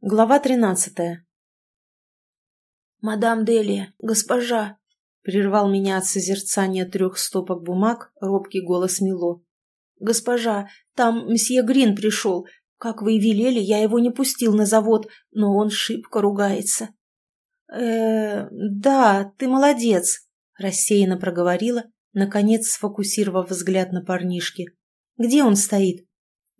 Глава тринадцатая. «Мадам Делия, госпожа!» — прервал меня от созерцания трех стопок бумаг робкий голос Мило. «Госпожа, там мсье Грин пришел. Как вы и велели, я его не пустил на завод, но он шибко ругается». э да, ты молодец», — рассеянно проговорила, наконец сфокусировав взгляд на парнишке. «Где он стоит?»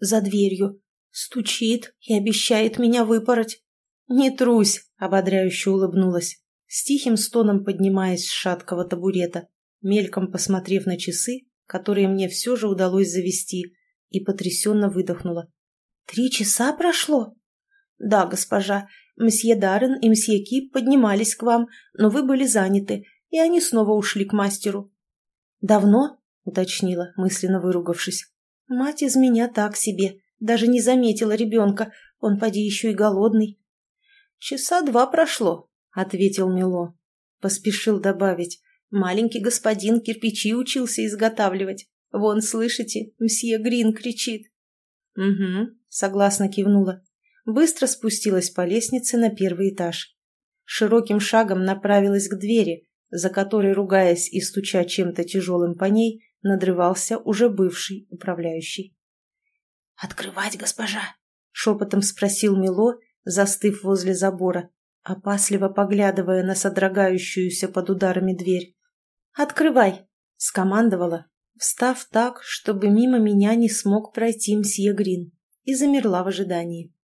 «За дверью. Стучит и обещает меня выпороть. «Не трусь!» — ободряюще улыбнулась, с тихим стоном поднимаясь с шаткого табурета, мельком посмотрев на часы, которые мне все же удалось завести, и потрясенно выдохнула. «Три часа прошло?» «Да, госпожа. Мсье Даррен и мсье Кип поднимались к вам, но вы были заняты, и они снова ушли к мастеру». «Давно?» — уточнила, мысленно выругавшись. «Мать из меня так себе. Даже не заметила ребенка, он поди еще и голодный. «Часа два прошло», — ответил Мило. Поспешил добавить. «Маленький господин кирпичи учился изготавливать. Вон, слышите, мсье Грин кричит». «Угу», — согласно кивнула. Быстро спустилась по лестнице на первый этаж. Широким шагом направилась к двери, за которой, ругаясь и стуча чем-то тяжелым по ней, надрывался уже бывший управляющий. «Открывать, госпожа?» — шепотом спросил Мило, застыв возле забора, опасливо поглядывая на содрогающуюся под ударами дверь. «Открывай!» — скомандовала, встав так, чтобы мимо меня не смог пройти мсье Грин, и замерла в ожидании.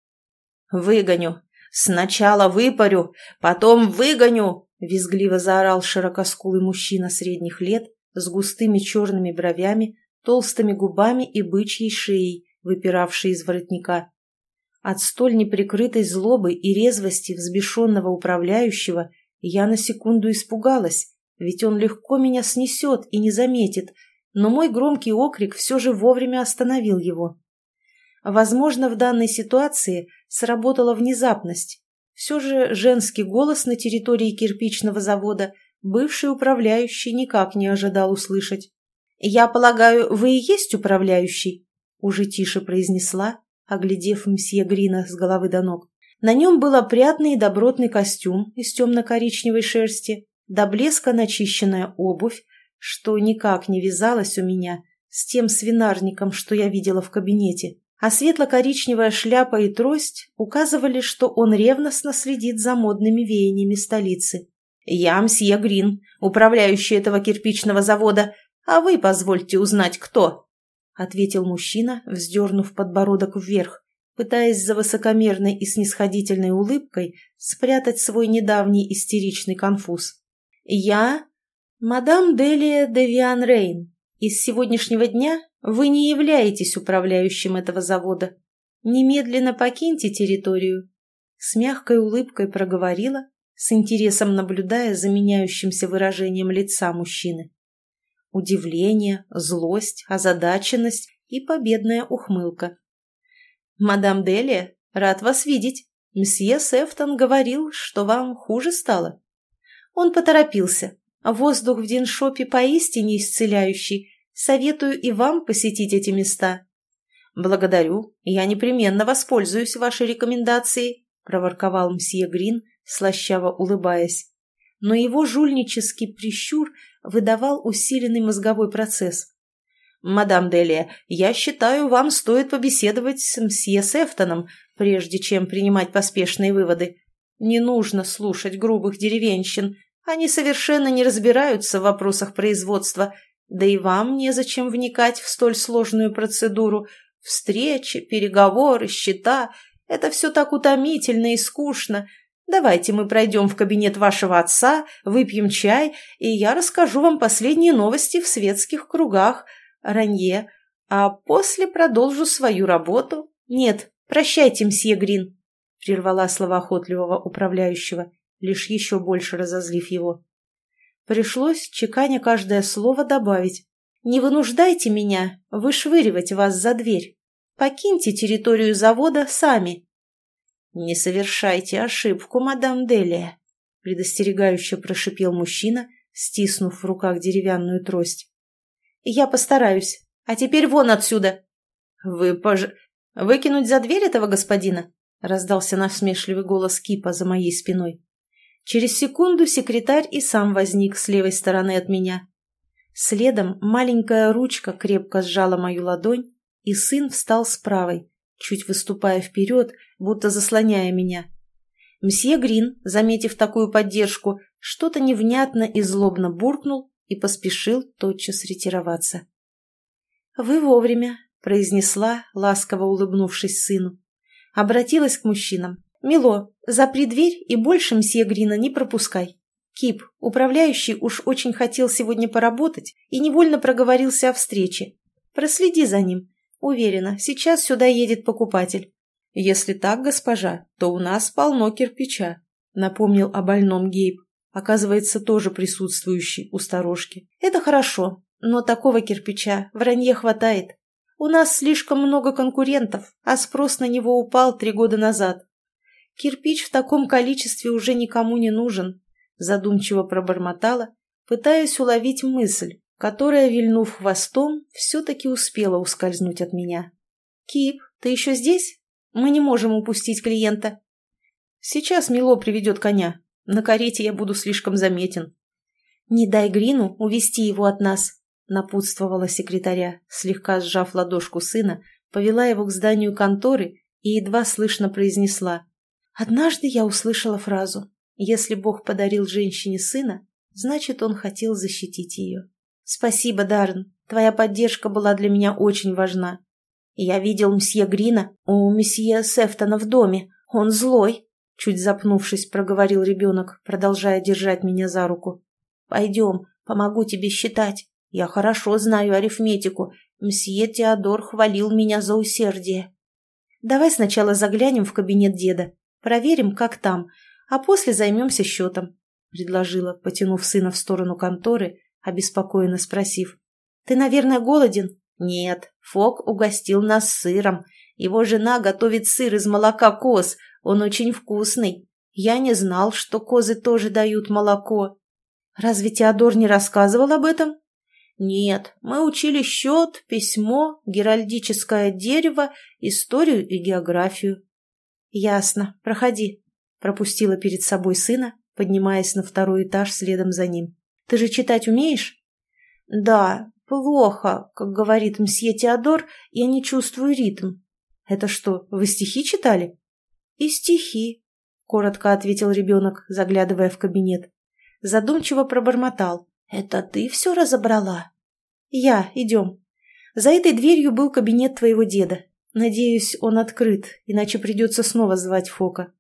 «Выгоню! Сначала выпарю, потом выгоню!» — визгливо заорал широкоскулый мужчина средних лет с густыми черными бровями, толстыми губами и бычьей шеей, выпиравшей из воротника. От столь неприкрытой злобы и резвости взбешенного управляющего я на секунду испугалась, ведь он легко меня снесет и не заметит, но мой громкий окрик все же вовремя остановил его. Возможно, в данной ситуации сработала внезапность. Все же женский голос на территории кирпичного завода бывший управляющий никак не ожидал услышать. «Я полагаю, вы и есть управляющий?» Уже тише произнесла, оглядев мсье Грина с головы до ног. На нем был опрятный и добротный костюм из темно-коричневой шерсти, до блеска начищенная обувь, что никак не вязалось у меня с тем свинарником, что я видела в кабинете, а светло-коричневая шляпа и трость указывали, что он ревностно следит за модными веяниями столицы. «Я мсье Грин, управляющий этого кирпичного завода, а вы позвольте узнать, кто?» — ответил мужчина, вздернув подбородок вверх, пытаясь за высокомерной и снисходительной улыбкой спрятать свой недавний истеричный конфуз. «Я мадам Делия де Виан Рейн, и с сегодняшнего дня вы не являетесь управляющим этого завода. Немедленно покиньте территорию». С мягкой улыбкой проговорила, с интересом наблюдая за меняющимся выражением лица мужчины удивление, злость, озадаченность и победная ухмылка. «Мадам Делия, рад вас видеть. Мсье Сефтон говорил, что вам хуже стало». Он поторопился. Воздух в Диншопе поистине исцеляющий. Советую и вам посетить эти места. «Благодарю. Я непременно воспользуюсь вашей рекомендацией», — проворковал мсье Грин, слащаво улыбаясь. Но его жульнический прищур выдавал усиленный мозговой процесс. «Мадам Делия, я считаю, вам стоит побеседовать с мсье Сефтоном, прежде чем принимать поспешные выводы. Не нужно слушать грубых деревенщин, они совершенно не разбираются в вопросах производства, да и вам незачем вникать в столь сложную процедуру. Встречи, переговоры, счета – это все так утомительно и скучно, Давайте мы пройдем в кабинет вашего отца, выпьем чай, и я расскажу вам последние новости в светских кругах, Ранье, а после продолжу свою работу. Нет, прощайте, мсье Грин, — прервала слова охотливого управляющего, лишь еще больше разозлив его. Пришлось, чеканя каждое слово, добавить. «Не вынуждайте меня вышвыривать вас за дверь. Покиньте территорию завода сами». «Не совершайте ошибку, мадам Делия», — предостерегающе прошипел мужчина, стиснув в руках деревянную трость. «Я постараюсь. А теперь вон отсюда!» «Вы пож... Выкинуть за дверь этого господина?» раздался насмешливый голос Кипа за моей спиной. Через секунду секретарь и сам возник с левой стороны от меня. Следом маленькая ручка крепко сжала мою ладонь, и сын встал с правой, чуть выступая вперед, будто заслоняя меня. Мсье Грин, заметив такую поддержку, что-то невнятно и злобно буркнул и поспешил тотчас ретироваться. «Вы вовремя», — произнесла, ласково улыбнувшись сыну. Обратилась к мужчинам. «Мило, запри дверь и больше мсье Грина не пропускай». Кип, управляющий, уж очень хотел сегодня поработать и невольно проговорился о встрече. Проследи за ним. Уверена, сейчас сюда едет покупатель. Если так, госпожа, то у нас полно кирпича, напомнил о больном Гейб, оказывается, тоже присутствующий у сторожки. Это хорошо, но такого кирпича вранье хватает. У нас слишком много конкурентов, а спрос на него упал три года назад. Кирпич в таком количестве уже никому не нужен, задумчиво пробормотала, пытаясь уловить мысль, которая, вильнув хвостом, все-таки успела ускользнуть от меня. «Кип, ты еще здесь? Мы не можем упустить клиента». «Сейчас Мило приведет коня. На карете я буду слишком заметен». «Не дай Грину увести его от нас», — напутствовала секретаря, слегка сжав ладошку сына, повела его к зданию конторы и едва слышно произнесла. «Однажды я услышала фразу «Если Бог подарил женщине сына, значит, он хотел защитить ее». «Спасибо, Даррен. Твоя поддержка была для меня очень важна. Я видел мсье Грина у месье Сефтона в доме. Он злой», — чуть запнувшись, проговорил ребенок, продолжая держать меня за руку. «Пойдем, помогу тебе считать. Я хорошо знаю арифметику. Мсье Теодор хвалил меня за усердие». «Давай сначала заглянем в кабинет деда, проверим, как там, а после займемся счетом», — предложила, потянув сына в сторону конторы, обеспокоенно спросив. «Ты, наверное, голоден?» «Нет, Фок угостил нас сыром. Его жена готовит сыр из молока коз, он очень вкусный. Я не знал, что козы тоже дают молоко». «Разве Теодор не рассказывал об этом?» «Нет, мы учили счет, письмо, геральдическое дерево, историю и географию». «Ясно. Проходи», — пропустила перед собой сына, поднимаясь на второй этаж следом за ним. Ты же читать умеешь?» «Да, плохо, как говорит мсье Теодор, я не чувствую ритм». «Это что, вы стихи читали?» «И стихи», — коротко ответил ребенок, заглядывая в кабинет. Задумчиво пробормотал. «Это ты все разобрала?» «Я, идем. За этой дверью был кабинет твоего деда. Надеюсь, он открыт, иначе придется снова звать Фока».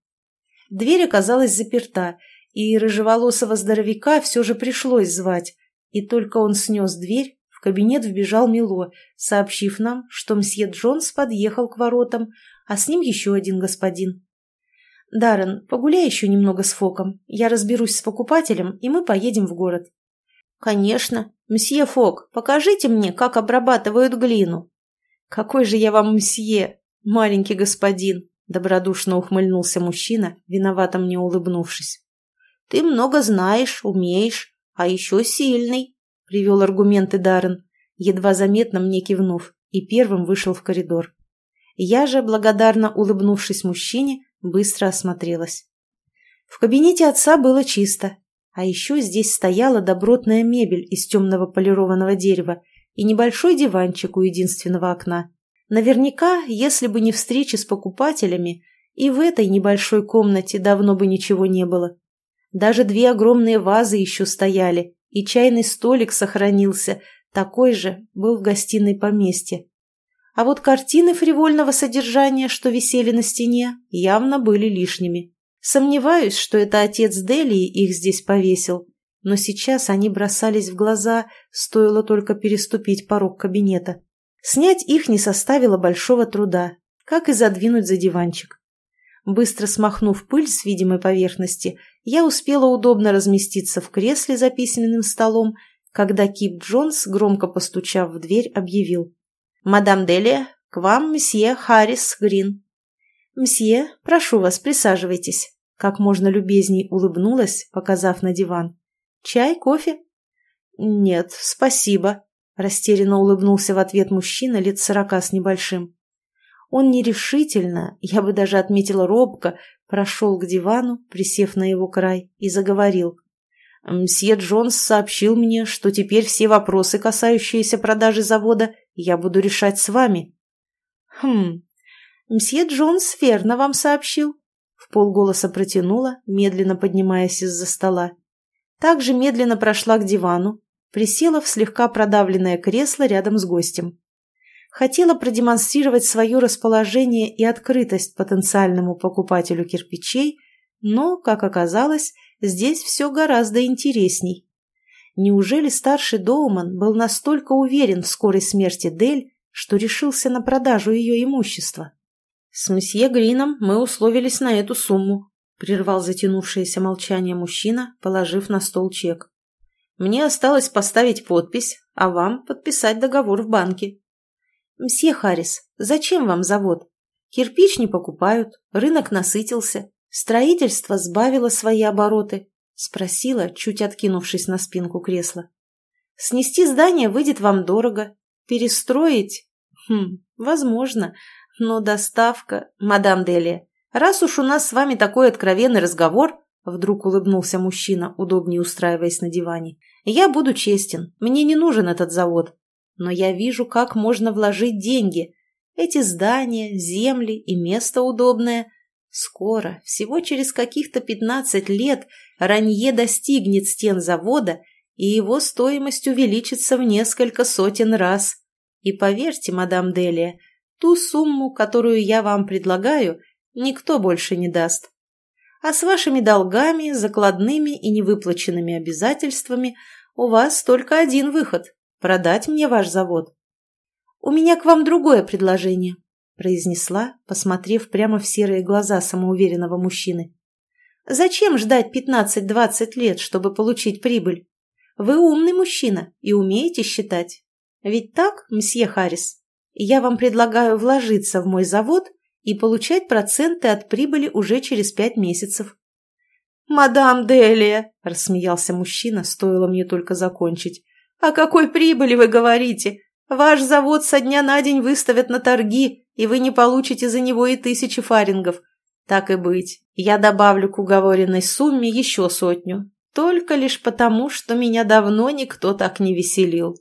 Дверь оказалась заперта, и рыжеволосого здоровяка все же пришлось звать, и только он снес дверь, в кабинет вбежал Мило, сообщив нам, что мсье Джонс подъехал к воротам, а с ним еще один господин. «Даррен, погуляй еще немного с Фоком, я разберусь с покупателем, и мы поедем в город». «Конечно. Мсье Фок, покажите мне, как обрабатывают глину». «Какой же я вам мсье, маленький господин!» Добродушно ухмыльнулся мужчина, виновато мне улыбнувшись. Ты много знаешь, умеешь, а еще сильный», — привел аргументы Даррен, едва заметно мне кивнув, и первым вышел в коридор. Я же, благодарно улыбнувшись мужчине, быстро осмотрелась. В кабинете отца было чисто, а еще здесь стояла добротная мебель из темного полированного дерева и небольшой диванчик у единственного окна. Наверняка, если бы не встречи с покупателями, и в этой небольшой комнате давно бы ничего не было. Даже две огромные вазы еще стояли, и чайный столик сохранился, такой же был в гостиной поместья. А вот картины фривольного содержания, что висели на стене, явно были лишними. Сомневаюсь, что это отец Делии их здесь повесил, но сейчас они бросались в глаза, стоило только переступить порог кабинета. Снять их не составило большого труда, как и задвинуть за диванчик. Быстро смахнув пыль с видимой поверхности, я успела удобно разместиться в кресле за письменным столом, когда Кип Джонс, громко постучав в дверь, объявил. «Мадам Делия, к вам месье Харрис Грин». «Мсье, прошу вас, присаживайтесь», — как можно любезней улыбнулась, показав на диван. «Чай, кофе?» «Нет, спасибо», — растерянно улыбнулся в ответ мужчина лет сорока с небольшим. Он нерешительно, я бы даже отметила робко, прошел к дивану, присев на его край, и заговорил. «Мсье Джонс сообщил мне, что теперь все вопросы, касающиеся продажи завода, я буду решать с вами». «Хм, мсье Джонс верно вам сообщил», — в полголоса протянула, медленно поднимаясь из-за стола. Также медленно прошла к дивану, присела в слегка продавленное кресло рядом с гостем. Хотела продемонстрировать свое расположение и открытость потенциальному покупателю кирпичей, но, как оказалось, здесь все гораздо интересней. Неужели старший Доуман был настолько уверен в скорой смерти Дель, что решился на продажу ее имущества? «С месье Грином мы условились на эту сумму», — прервал затянувшееся молчание мужчина, положив на стол чек. «Мне осталось поставить подпись, а вам подписать договор в банке». «Мсье Харрис, зачем вам завод? Кирпич не покупают, рынок насытился, строительство сбавило свои обороты», — спросила, чуть откинувшись на спинку кресла. «Снести здание выйдет вам дорого. Перестроить? Хм, возможно. Но доставка... Мадам Делия, раз уж у нас с вами такой откровенный разговор, Вдруг улыбнулся мужчина, удобнее устраиваясь на диване. «Я буду честен. Мне не нужен этот завод. Но я вижу, как можно вложить деньги. Эти здания, земли и место удобное. Скоро, всего через каких-то пятнадцать лет, Ранье достигнет стен завода, и его стоимость увеличится в несколько сотен раз. И поверьте, мадам Делия, ту сумму, которую я вам предлагаю, никто больше не даст. А с вашими долгами, закладными и невыплаченными обязательствами у вас только один выход – продать мне ваш завод. «У меня к вам другое предложение», – произнесла, посмотрев прямо в серые глаза самоуверенного мужчины. «Зачем ждать 15-20 лет, чтобы получить прибыль? Вы умный мужчина и умеете считать. Ведь так, мсье Харрис? Я вам предлагаю вложиться в мой завод и получать проценты от прибыли уже через пять месяцев. «Мадам Делия!» – рассмеялся мужчина, стоило мне только закончить. «О какой прибыли вы говорите? Ваш завод со дня на день выставят на торги, и вы не получите за него и тысячи фарингов. Так и быть, я добавлю к уговоренной сумме еще сотню, только лишь потому, что меня давно никто так не веселил.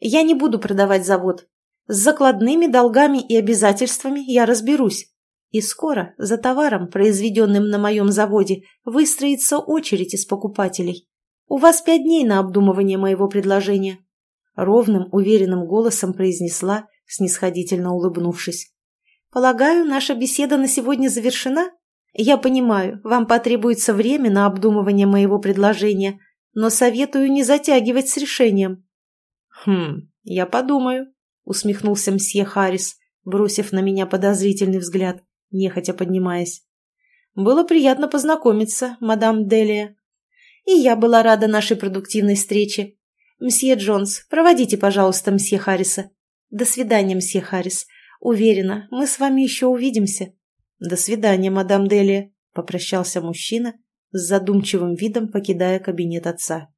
Я не буду продавать завод, с закладными долгами и обязательствами я разберусь. И скоро за товаром, произведенным на моем заводе, выстроится очередь из покупателей. У вас пять дней на обдумывание моего предложения. Ровным, уверенным голосом произнесла, снисходительно улыбнувшись. Полагаю, наша беседа на сегодня завершена? Я понимаю, вам потребуется время на обдумывание моего предложения, но советую не затягивать с решением. Хм, я подумаю, усмехнулся мсье Харрис, бросив на меня подозрительный взгляд, нехотя поднимаясь. «Было приятно познакомиться, мадам Делия. И я была рада нашей продуктивной встрече. Мсье Джонс, проводите, пожалуйста, мсье Харриса. До свидания, мсье Харрис. Уверена, мы с вами еще увидимся». «До свидания, мадам Делия», — попрощался мужчина, с задумчивым видом покидая кабинет отца.